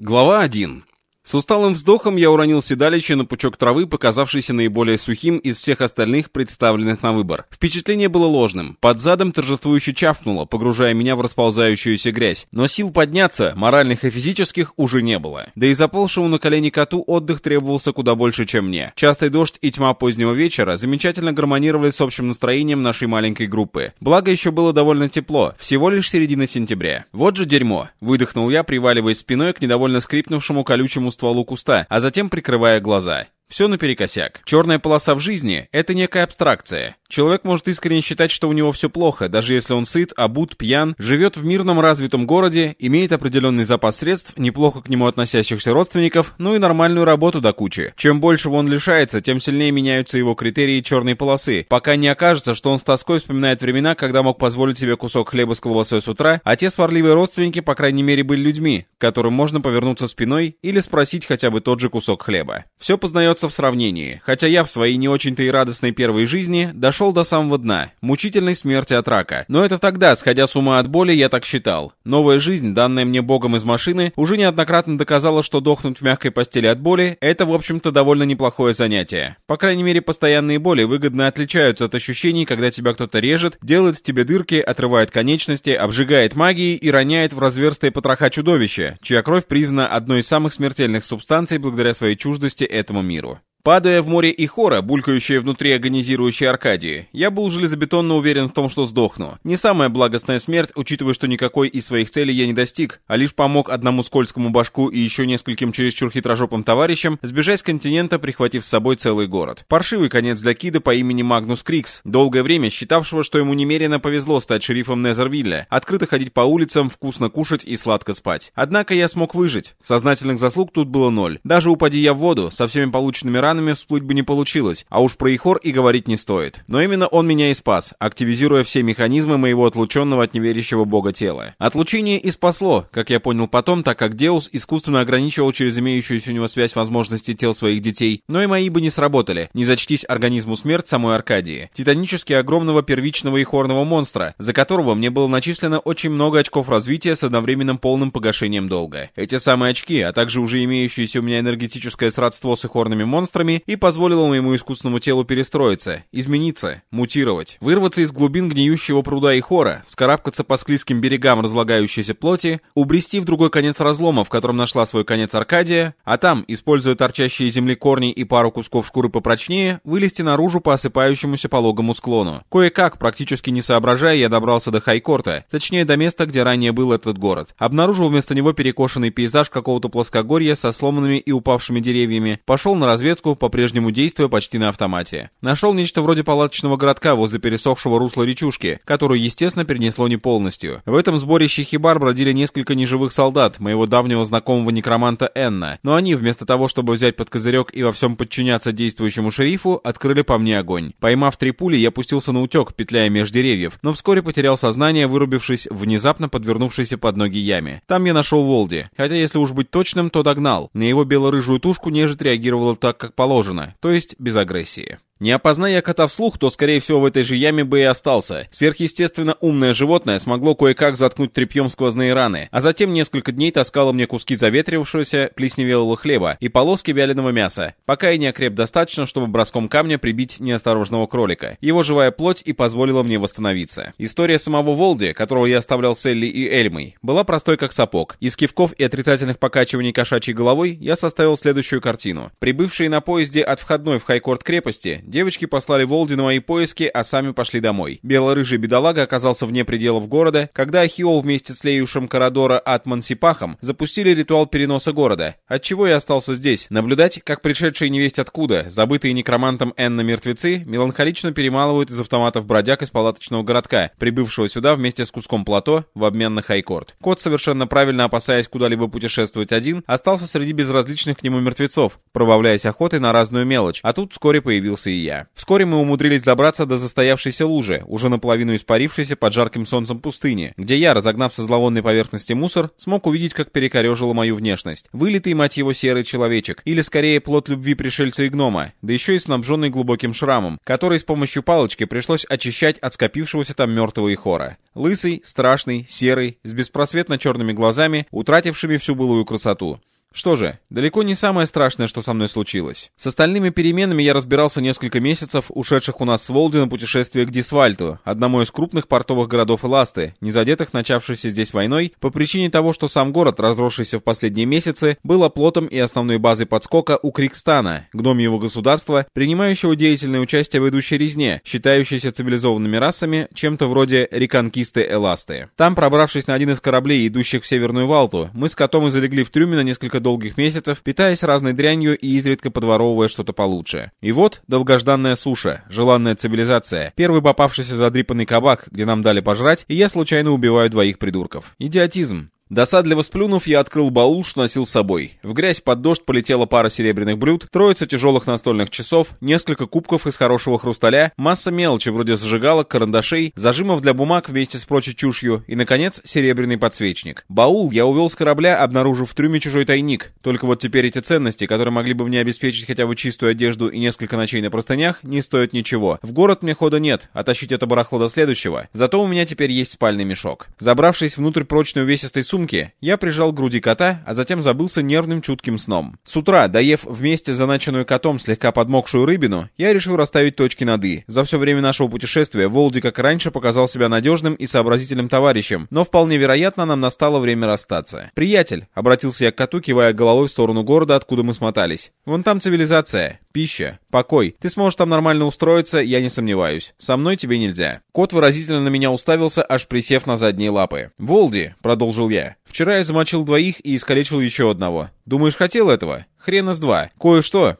Глава 1. С усталым вздохом я уронил седалище на пучок травы, показавшийся наиболее сухим из всех остальных, представленных на выбор. Впечатление было ложным. Под задом торжествующе чавкнуло, погружая меня в расползающуюся грязь. Но сил подняться, моральных и физических, уже не было. Да и заползшему на колени коту отдых требовался куда больше, чем мне. Частый дождь и тьма позднего вечера замечательно гармонировали с общим настроением нашей маленькой группы. Благо еще было довольно тепло, всего лишь середина сентября. Вот же дерьмо, выдохнул я, приваливаясь спиной к недовольно скрипнувшему колючему стволу куста, а затем прикрывая глаза. Все наперекосяк. Черная полоса в жизни — это некая абстракция. Человек может искренне считать, что у него все плохо, даже если он сыт, обут, пьян, живет в мирном развитом городе, имеет определенный запас средств, неплохо к нему относящихся родственников, ну и нормальную работу до кучи. Чем больше он лишается, тем сильнее меняются его критерии черной полосы, пока не окажется, что он с тоской вспоминает времена, когда мог позволить себе кусок хлеба с колбасой с утра, а те сварливые родственники, по крайней мере, были людьми, которым можно повернуться спиной или спросить хотя бы тот же кусок хлеба. Все познается в сравнении, хотя я в своей не очень-то и радостной первой жизни дошел дошел до самого дна, мучительной смерти от рака. Но это тогда, сходя с ума от боли, я так считал. Новая жизнь, данная мне богом из машины, уже неоднократно доказала, что дохнуть в мягкой постели от боли — это, в общем-то, довольно неплохое занятие. По крайней мере, постоянные боли выгодно отличаются от ощущений, когда тебя кто-то режет, делает в тебе дырки, отрывает конечности, обжигает магией и роняет в разверстые потроха чудовища, чья кровь признана одной из самых смертельных субстанций благодаря своей чуждости этому миру. Падая в море и хора, булькающее внутри агонизирующей Аркадии, я был железобетонно уверен в том, что сдохну. Не самая благостная смерть, учитывая, что никакой из своих целей я не достиг, а лишь помог одному скользкому башку и еще нескольким чересчур хитрожопым товарищам сбежать с континента, прихватив с собой целый город. Паршивый конец для Кида по имени Магнус Крикс, долгое время считавшего, что ему немерено повезло стать шерифом Незервилля, открыто ходить по улицам, вкусно кушать и сладко спать. Однако я смог выжить. Сознательных заслуг тут было ноль. Даже упади я в воду, со всеми полученными ранами, ранами всплыть бы не получилось, а уж про Ихор и говорить не стоит. Но именно он меня и спас, активизируя все механизмы моего отлученного от неверящего бога тела. Отлучение и спасло, как я понял потом, так как Деус искусственно ограничивал через имеющуюся у него связь возможности тел своих детей, но и мои бы не сработали, не зачтись организму смерть самой Аркадии, титанически огромного первичного ихорного монстра, за которого мне было начислено очень много очков развития с одновременным полным погашением долга. Эти самые очки, а также уже имеющееся у меня энергетическое сродство с ихорными монстрами, монстрами и позволило моему искусственному телу перестроиться, измениться, мутировать, вырваться из глубин гниющего пруда и хора, вскарабкаться по склизким берегам разлагающейся плоти, убрести в другой конец разлома, в котором нашла свой конец Аркадия, а там, используя торчащие земли корни и пару кусков шкуры попрочнее, вылезти наружу по осыпающемуся пологому склону. Кое-как, практически не соображая, я добрался до Хайкорта, точнее до места, где ранее был этот город. Обнаружил вместо него перекошенный пейзаж какого-то плоскогорья со сломанными и упавшими деревьями, пошел на разведку разведку, по-прежнему действуя почти на автомате. Нашел нечто вроде палаточного городка возле пересохшего русла речушки, которую, естественно, перенесло не полностью. В этом сборище хибар бродили несколько неживых солдат, моего давнего знакомого некроманта Энна, но они, вместо того, чтобы взять под козырек и во всем подчиняться действующему шерифу, открыли по мне огонь. Поймав три пули, я пустился на утек, петляя меж деревьев, но вскоре потерял сознание, вырубившись в внезапно подвернувшейся под ноги яме. Там я нашел Волди, хотя, если уж быть точным, то догнал. На его бело-рыжую тушку нежить реагировала так, как положено, то есть без агрессии. Не опозная кота вслух, то, скорее всего, в этой же яме бы и остался. Сверхъестественно умное животное смогло кое-как заткнуть тряпьем сквозные раны, а затем несколько дней таскало мне куски заветрившегося плесневелого хлеба и полоски вяленого мяса, пока я не окреп достаточно, чтобы броском камня прибить неосторожного кролика. Его живая плоть и позволила мне восстановиться. История самого Волди, которого я оставлял с Элли и Эльмой, была простой как сапог. Из кивков и отрицательных покачиваний кошачьей головой я составил следующую картину. Прибывшие на поезде от входной в Хайкорт крепости, Девочки послали Волди на мои поиски, а сами пошли домой. Белорыжий бедолага оказался вне пределов города, когда Ахиол вместе с Леюшем Карадора Атман Сипахом запустили ритуал переноса города, отчего я остался здесь, наблюдать, как пришедшие невесть откуда, забытые некромантом Энна мертвецы, меланхолично перемалывают из автоматов бродяг из палаточного городка, прибывшего сюда вместе с куском плато в обмен на хайкорт. Кот, совершенно правильно опасаясь куда-либо путешествовать один, остался среди безразличных к нему мертвецов, пробавляясь охотой на разную мелочь, а тут вскоре появился и я. Вскоре мы умудрились добраться до застоявшейся лужи, уже наполовину испарившейся под жарким солнцем пустыни, где я, разогнав со зловонной поверхности мусор, смог увидеть, как перекорежило мою внешность. Вылитый, мать его, серый человечек, или скорее плод любви пришельца и гнома, да еще и снабженный глубоким шрамом, который с помощью палочки пришлось очищать от скопившегося там мертвого ихора. Лысый, страшный, серый, с беспросветно черными глазами, утратившими всю былую красоту. Что же, далеко не самое страшное, что со мной случилось. С остальными переменами я разбирался несколько месяцев, ушедших у нас с Волди на путешествие к Дисвальту, одному из крупных портовых городов Эласты, не задетых начавшейся здесь войной, по причине того, что сам город, разросшийся в последние месяцы, был оплотом и основной базой подскока у Крикстана, гномьего государства, принимающего деятельное участие в идущей резне, считающейся цивилизованными расами, чем-то вроде реконкисты Эласты. Там, пробравшись на один из кораблей, идущих в Северную Валту, мы с котом и залегли в трюме на несколько несколько долгих месяцев, питаясь разной дрянью и изредка подворовывая что-то получше. И вот долгожданная суша, желанная цивилизация, первый попавшийся задрипанный кабак, где нам дали пожрать, и я случайно убиваю двоих придурков. Идиотизм. Досадливо сплюнув, я открыл баул, что носил с собой. В грязь под дождь полетела пара серебряных блюд, троица тяжелых настольных часов, несколько кубков из хорошего хрусталя, масса мелочи вроде зажигалок, карандашей, зажимов для бумаг вместе с прочей чушью и, наконец, серебряный подсвечник. Баул я увел с корабля, обнаружив в трюме чужой тайник. Только вот теперь эти ценности, которые могли бы мне обеспечить хотя бы чистую одежду и несколько ночей на простынях, не стоят ничего. В город мне хода нет, а тащить это барахло до следующего. Зато у меня теперь есть спальный мешок. Забравшись внутрь прочной увесистой сумки, сумки, я прижал к груди кота, а затем забылся нервным чутким сном. С утра, доев вместе заначенную котом слегка подмокшую рыбину, я решил расставить точки над «и». За все время нашего путешествия Волди, как раньше, показал себя надежным и сообразительным товарищем, но вполне вероятно, нам настало время расстаться. «Приятель», — обратился я к коту, кивая головой в сторону города, откуда мы смотались. «Вон там цивилизация, пища, покой. Ты сможешь там нормально устроиться, я не сомневаюсь. Со мной тебе нельзя». Кот выразительно на меня уставился, аж присев на задние лапы. «Волди», — продолжил я, Вчера я замочил двоих и искалечил еще одного. Думаешь, хотел этого? Хрена с два. Кое-что.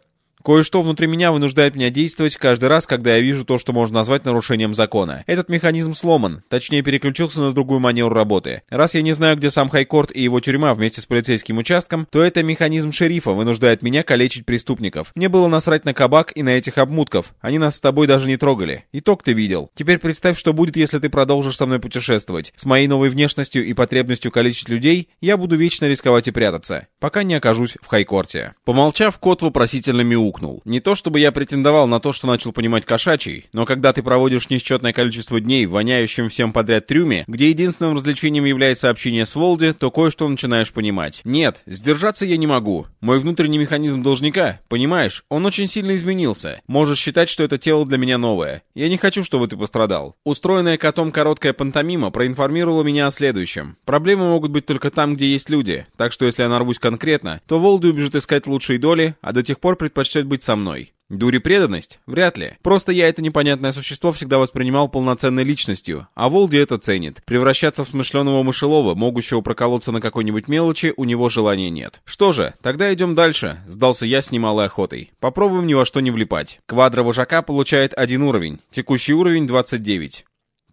Кое-что внутри меня вынуждает меня действовать каждый раз, когда я вижу то, что можно назвать нарушением закона. Этот механизм сломан, точнее переключился на другую манеру работы. Раз я не знаю, где сам Хайкорт и его тюрьма вместе с полицейским участком, то это механизм шерифа вынуждает меня калечить преступников. Мне было насрать на кабак и на этих обмутков. Они нас с тобой даже не трогали. Итог ты видел. Теперь представь, что будет, если ты продолжишь со мной путешествовать. С моей новой внешностью и потребностью калечить людей, я буду вечно рисковать и прятаться, пока не окажусь в Хайкорте. Помолчав, кот вопросительно мяукнул буркнул. Не то чтобы я претендовал на то, что начал понимать кошачий, но когда ты проводишь несчетное количество дней в воняющем всем подряд трюме, где единственным развлечением является общение с Волди, то кое-что начинаешь понимать. Нет, сдержаться я не могу. Мой внутренний механизм должника, понимаешь, он очень сильно изменился. Можешь считать, что это тело для меня новое. Я не хочу, чтобы ты пострадал. Устроенная котом короткая пантомима проинформировала меня о следующем. Проблемы могут быть только там, где есть люди, так что если я нарвусь конкретно, то Волди убежит искать лучшие доли, а до тех пор предпочтет быть со мной. Дури преданность? Вряд ли. Просто я это непонятное существо всегда воспринимал полноценной личностью, а Волди это ценит. Превращаться в смышленого мышелова, могущего проколоться на какой-нибудь мелочи, у него желания нет. Что же, тогда идем дальше, сдался я с немалой охотой. Попробуем ни во что не влипать. Квадро вожака получает один уровень, текущий уровень 29.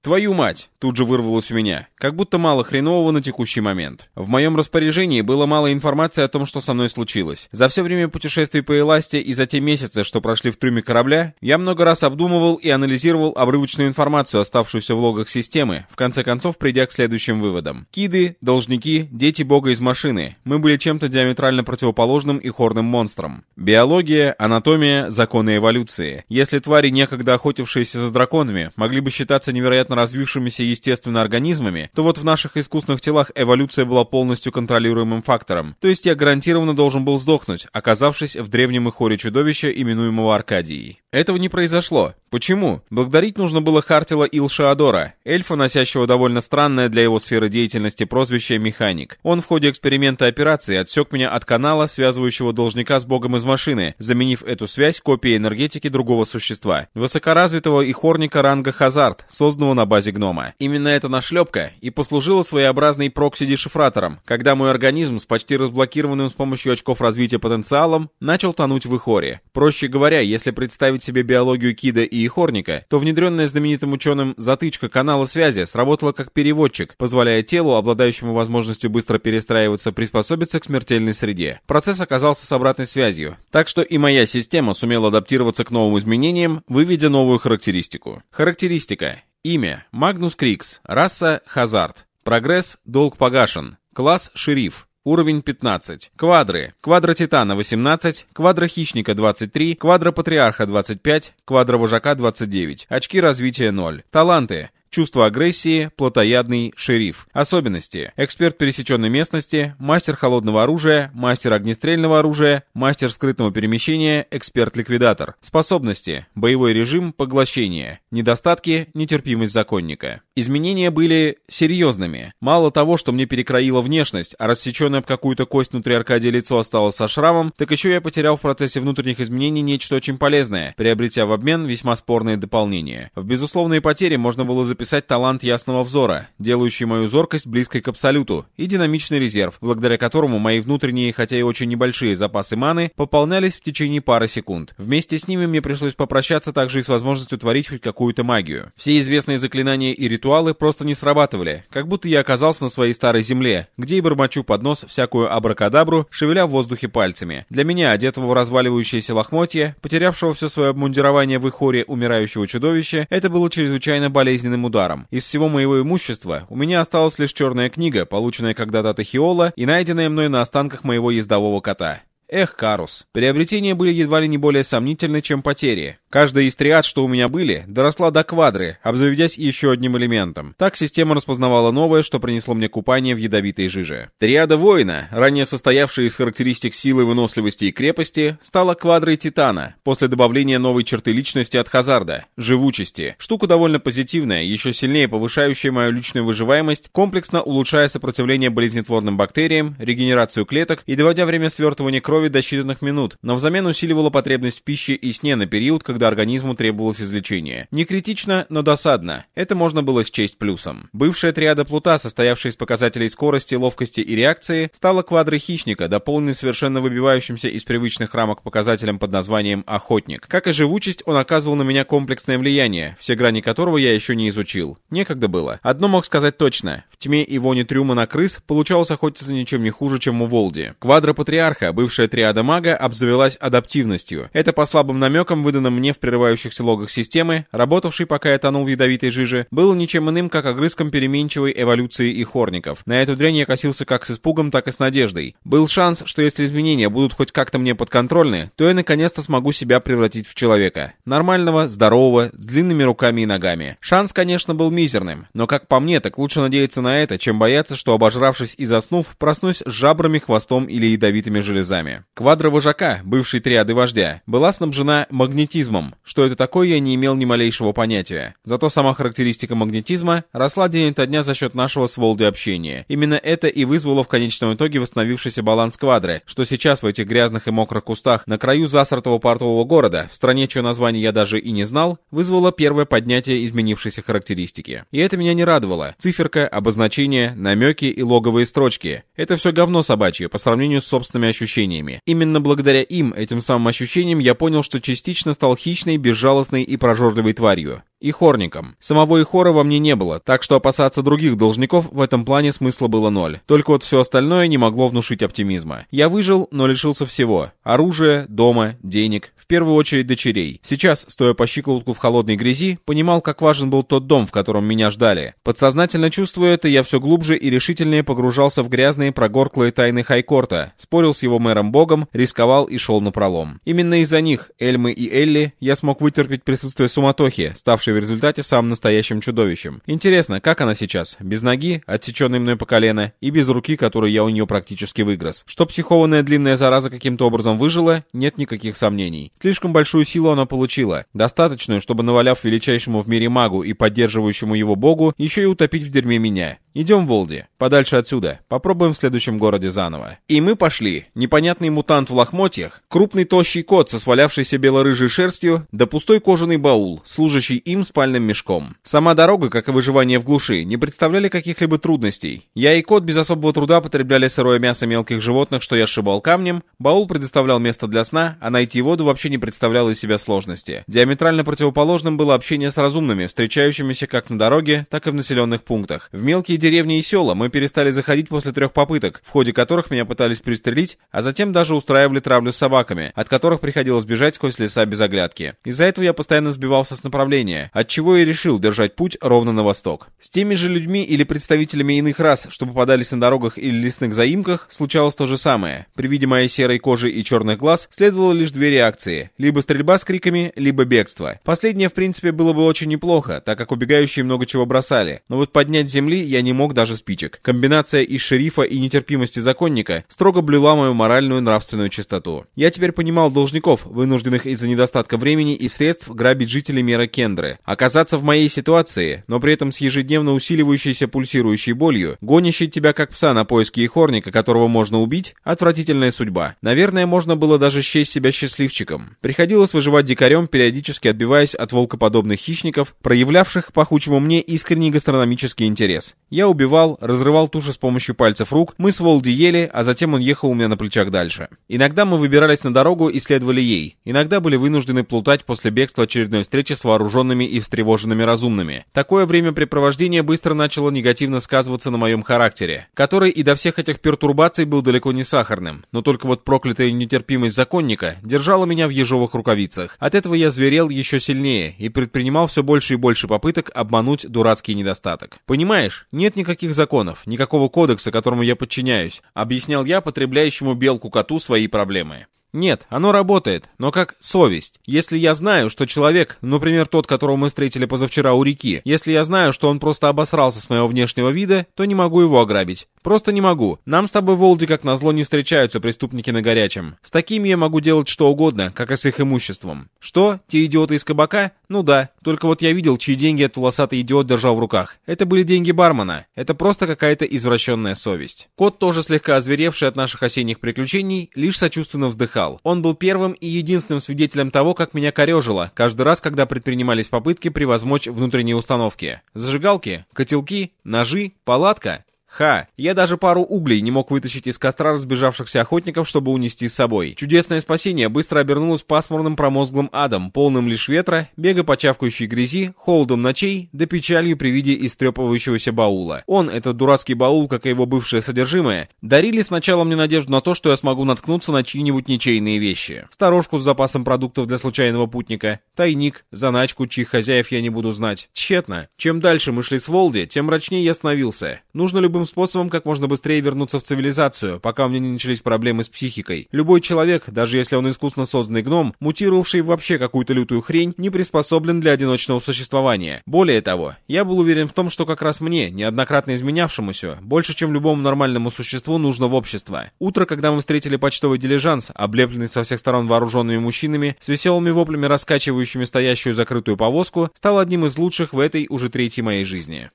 «Твою мать!» — тут же вырвалось у меня. Как будто мало хренового на текущий момент. В моем распоряжении было мало информации о том, что со мной случилось. За все время путешествий по Эласте и за те месяцы, что прошли в трюме корабля, я много раз обдумывал и анализировал обрывочную информацию, оставшуюся в логах системы, в конце концов придя к следующим выводам. Киды, должники, дети бога из машины. Мы были чем-то диаметрально противоположным и хорным монстром. Биология, анатомия, законы эволюции. Если твари, некогда охотившиеся за драконами, могли бы считаться невероятно невероятно развившимися естественно организмами, то вот в наших искусственных телах эволюция была полностью контролируемым фактором. То есть я гарантированно должен был сдохнуть, оказавшись в древнем хоре чудовища, именуемого Аркадией. Этого не произошло. Почему? Благодарить нужно было Хартила Илшаадора, эльфа, носящего довольно странное для его сферы деятельности прозвище «Механик». Он в ходе эксперимента операции отсек меня от канала, связывающего должника с богом из машины, заменив эту связь копией энергетики другого существа. Высокоразвитого и хорника ранга Хазард, созданного на базе гнома. Именно эта нашлепка и послужила своеобразной прокси-дешифратором, когда мой организм с почти разблокированным с помощью очков развития потенциалом начал тонуть в Ихоре. Проще говоря, если представить себе биологию Кида и Ихорника, то внедренная знаменитым ученым затычка канала связи сработала как переводчик, позволяя телу, обладающему возможностью быстро перестраиваться, приспособиться к смертельной среде. Процесс оказался с обратной связью, так что и моя система сумела адаптироваться к новым изменениям, выведя новую характеристику. Характеристика. Имя. Магнус Крикс. Раса. Хазард. Прогресс. Долг погашен. Класс. Шериф. Уровень 15. Квадры. Квадра Титана 18, Квадра Хищника 23, Квадра Патриарха 25, Квадра Вожака 29. Очки развития 0. Таланты. Чувство агрессии, плотоядный, шериф. Особенности. Эксперт пересеченной местности, мастер холодного оружия, мастер огнестрельного оружия, мастер скрытного перемещения, эксперт-ликвидатор. Способности. Боевой режим, поглощение. Недостатки, нетерпимость законника. Изменения были серьезными. Мало того, что мне перекроила внешность, а рассеченное об какую-то кость внутри Аркадия лицо осталось со шрамом, так еще я потерял в процессе внутренних изменений нечто очень полезное, приобретя в обмен весьма спорные дополнения. В безусловные потери можно было записать описать талант ясного взора, делающий мою зоркость близкой к абсолюту, и динамичный резерв, благодаря которому мои внутренние, хотя и очень небольшие запасы маны, пополнялись в течение пары секунд. Вместе с ними мне пришлось попрощаться также и с возможностью творить хоть какую-то магию. Все известные заклинания и ритуалы просто не срабатывали, как будто я оказался на своей старой земле, где и бормочу под нос всякую абракадабру, шевеля в воздухе пальцами. Для меня, одетого в разваливающееся лохмотье, потерявшего все свое обмундирование в ихоре умирающего чудовища, это было чрезвычайно болезненным ударом ударом. Из всего моего имущества у меня осталась лишь черная книга, полученная когда-то от Ахиола и найденная мной на останках моего ездового кота. Эх, Карус, приобретения были едва ли не более сомнительны, чем потери. Каждая из триад, что у меня были, доросла до квадры, обзаведясь еще одним элементом. Так система распознавала новое, что принесло мне купание в ядовитой жиже. Триада воина, ранее состоявшая из характеристик силы, выносливости и крепости, стала квадрой титана, после добавления новой черты личности от Хазарда — живучести. Штука довольно позитивная, еще сильнее повышающая мою личную выживаемость, комплексно улучшая сопротивление болезнетворным бактериям, регенерацию клеток и доводя время свертывания крови до считанных минут, но взамен усиливала потребность в пище и сне на период, когда организму требовалось излечение. Не критично, но досадно. Это можно было счесть плюсом. Бывшая триада плута, состоявшая из показателей скорости, ловкости и реакции, стала квадрой хищника, дополненной совершенно выбивающимся из привычных рамок показателем под названием «охотник». Как и живучесть, он оказывал на меня комплексное влияние, все грани которого я еще не изучил. Некогда было. Одно мог сказать точно. В тьме и воне трюма на крыс получалось охотиться ничем не хуже, чем у Волди. Квадра патриарха, бывшая триада мага, обзавелась адаптивностью. Это по слабым намекам, выданным мне в прерывающихся логах системы, работавший, пока я тонул в ядовитой жиже, был ничем иным, как огрызком переменчивой эволюции и хорников. На эту дрянь я косился как с испугом, так и с надеждой. Был шанс, что если изменения будут хоть как-то мне подконтрольны, то я наконец-то смогу себя превратить в человека. Нормального, здорового, с длинными руками и ногами. Шанс, конечно, был мизерным, но как по мне, так лучше надеяться на это, чем бояться, что обожравшись и заснув, проснусь с жабрами, хвостом или ядовитыми железами. Квадра вожака, бывший триады вождя, была снабжена магнетизмом. Что это такое, я не имел ни малейшего понятия. Зато сама характеристика магнетизма росла день ото дня за счет нашего с Волдой общения. Именно это и вызвало в конечном итоге восстановившийся баланс квадры, что сейчас в этих грязных и мокрых кустах на краю засортого портового города, в стране, чье название я даже и не знал, вызвало первое поднятие изменившейся характеристики. И это меня не радовало. Циферка, обозначения, намеки и логовые строчки. Это все говно собачье по сравнению с собственными ощущениями. Именно благодаря им, этим самым ощущениям, я понял, что частично стал хищной, безжалостной и прожорливой тварью и хорником. Самого Ихора во мне не было, так что опасаться других должников в этом плане смысла было ноль. Только вот все остальное не могло внушить оптимизма. Я выжил, но лишился всего. Оружия, дома, денег, в первую очередь дочерей. Сейчас, стоя по щиколотку в холодной грязи, понимал, как важен был тот дом, в котором меня ждали. Подсознательно чувствуя это, я все глубже и решительнее погружался в грязные прогорклые тайны Хайкорта, спорил с его мэром-богом, рисковал и шел на пролом. Именно из-за них, Эльмы и Элли, я смог вытерпеть присутствие суматохи, ставшей в результате самым настоящим чудовищем. Интересно, как она сейчас? Без ноги, отсеченной мной по колено, и без руки, которую я у нее практически выгрыз. Что психованная длинная зараза каким-то образом выжила, нет никаких сомнений. Слишком большую силу она получила. Достаточную, чтобы наваляв величайшему в мире магу и поддерживающему его богу, еще и утопить в дерьме меня. Идем в Волди. Подальше отсюда. Попробуем в следующем городе заново. И мы пошли. Непонятный мутант в лохмотьях, крупный тощий кот со свалявшейся бело-рыжей шерстью, да пустой кожаный баул, служащий им тугим спальным мешком. Сама дорога, как и выживание в глуши, не представляли каких-либо трудностей. Я и кот без особого труда потребляли сырое мясо мелких животных, что я сшибал камнем, баул предоставлял место для сна, а найти воду вообще не представляло из себя сложности. Диаметрально противоположным было общение с разумными, встречающимися как на дороге, так и в населенных пунктах. В мелкие деревни и села мы перестали заходить после трех попыток, в ходе которых меня пытались пристрелить, а затем даже устраивали травлю с собаками, от которых приходилось бежать сквозь леса без оглядки. Из-за этого я постоянно сбивался с направления, отчего и решил держать путь ровно на восток. С теми же людьми или представителями иных рас, что попадались на дорогах или лесных заимках, случалось то же самое. При виде моей серой кожи и черных глаз следовало лишь две реакции. Либо стрельба с криками, либо бегство. Последнее, в принципе, было бы очень неплохо, так как убегающие много чего бросали. Но вот поднять земли я не мог даже спичек. Комбинация из шерифа и нетерпимости законника строго блюла мою моральную нравственную чистоту. Я теперь понимал должников, вынужденных из-за недостатка времени и средств грабить жителей мира Кендры. Оказаться в моей ситуации, но при этом с ежедневно усиливающейся пульсирующей болью, гонящей тебя как пса на поиски ихорника, которого можно убить, отвратительная судьба. Наверное, можно было даже счесть себя счастливчиком. Приходилось выживать дикарем, периодически отбиваясь от волкоподобных хищников, проявлявших пахучему мне искренний гастрономический интерес. Я убивал, разрывал туши с помощью пальцев рук, мы с Волди ели, а затем он ехал у меня на плечах дальше. Иногда мы выбирались на дорогу и следовали ей, иногда были вынуждены плутать после бегства очередной встречи с вооруженными и встревоженными разумными. Такое времяпрепровождение быстро начало негативно сказываться на моем характере, который и до всех этих пертурбаций был далеко не сахарным, но только вот проклятая нетерпимость законника держала меня в ежовых рукавицах. От этого я зверел еще сильнее и предпринимал все больше и больше попыток обмануть дурацкий недостаток. Понимаешь, нет никаких законов, никакого кодекса, которому я подчиняюсь, объяснял я потребляющему белку коту свои проблемы. Нет, оно работает, но как совесть. Если я знаю, что человек, например, тот, которого мы встретили позавчера у реки, если я знаю, что он просто обосрался с моего внешнего вида, то не могу его ограбить. Просто не могу. Нам с тобой в Волде, как назло, не встречаются преступники на горячем. С такими я могу делать что угодно, как и с их имуществом. Что? Те идиоты из кабака? Ну да. Только вот я видел, чьи деньги этот волосатый идиот держал в руках. Это были деньги бармена. Это просто какая-то извращенная совесть. Кот, тоже слегка озверевший от наших осенних приключений, лишь сочувственно вздыхал. Он был первым и единственным свидетелем того, как меня корежило, каждый раз, когда предпринимались попытки превозмочь внутренние установки. Зажигалки, котелки, ножи, палатка. Ха, я даже пару углей не мог вытащить из костра разбежавшихся охотников, чтобы унести с собой. Чудесное спасение быстро обернулось пасмурным промозглым адом, полным лишь ветра, бега по чавкающей грязи, холодом ночей, да печалью при виде истрепывающегося баула. Он, этот дурацкий баул, как и его бывшее содержимое, дарили сначала мне надежду на то, что я смогу наткнуться на чьи-нибудь ничейные вещи. Сторожку с запасом продуктов для случайного путника, тайник, заначку, чьих хозяев я не буду знать. Тщетно. Чем дальше мы шли с Волди, тем мрачнее я становился. Нужно любым способом как можно быстрее вернуться в цивилизацию, пока у меня не начались проблемы с психикой. Любой человек, даже если он искусно созданный гном, мутировавший вообще какую-то лютую хрень, не приспособлен для одиночного существования. Более того, я был уверен в том, что как раз мне, неоднократно изменявшемуся, больше, чем любому нормальному существу, нужно в общество. Утро, когда мы встретили почтовый дилижанс, облепленный со всех сторон вооруженными мужчинами, с веселыми воплями раскачивающими стоящую закрытую повозку, стало одним из лучших в этой уже третьей моей жизни.